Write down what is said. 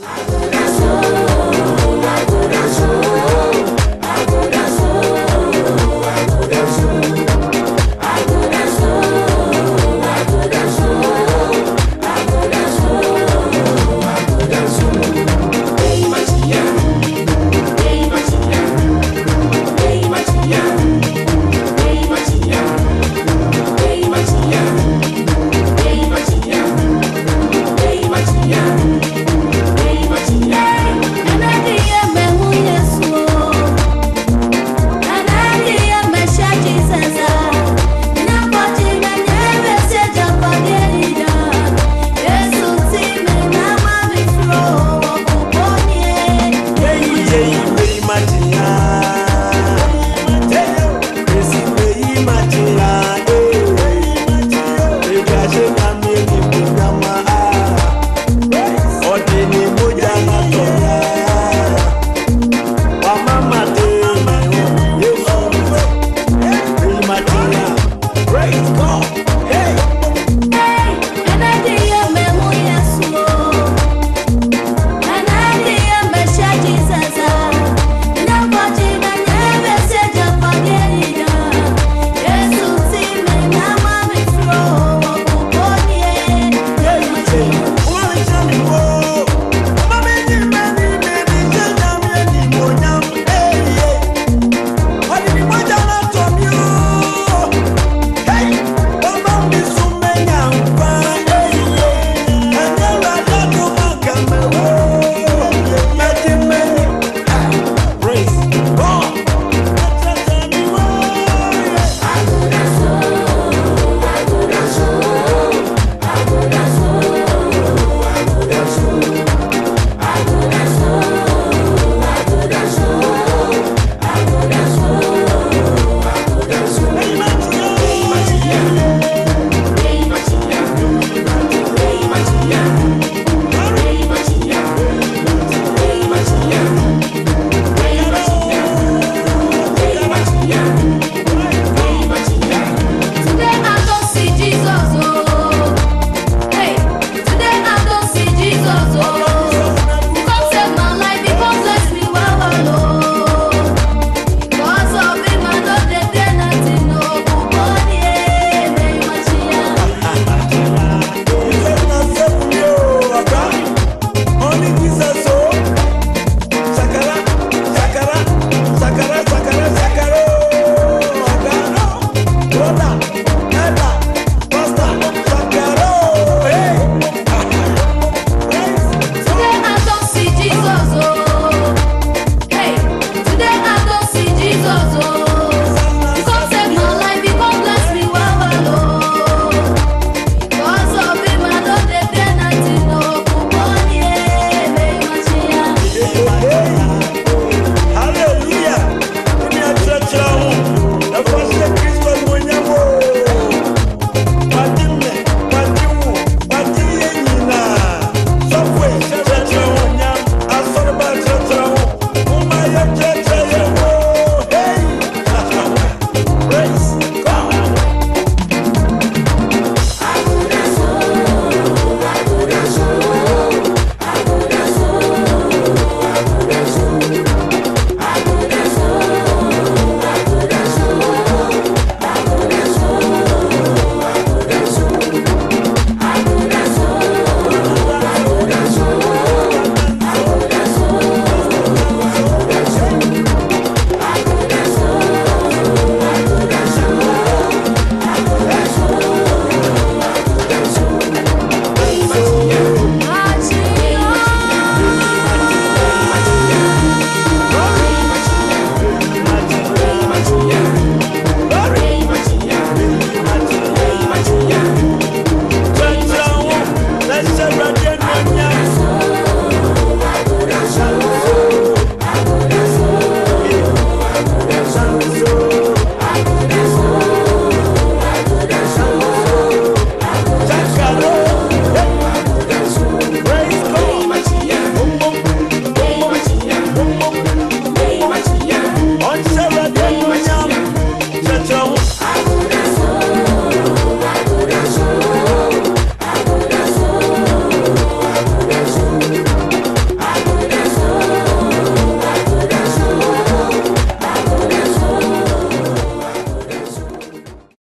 Live party.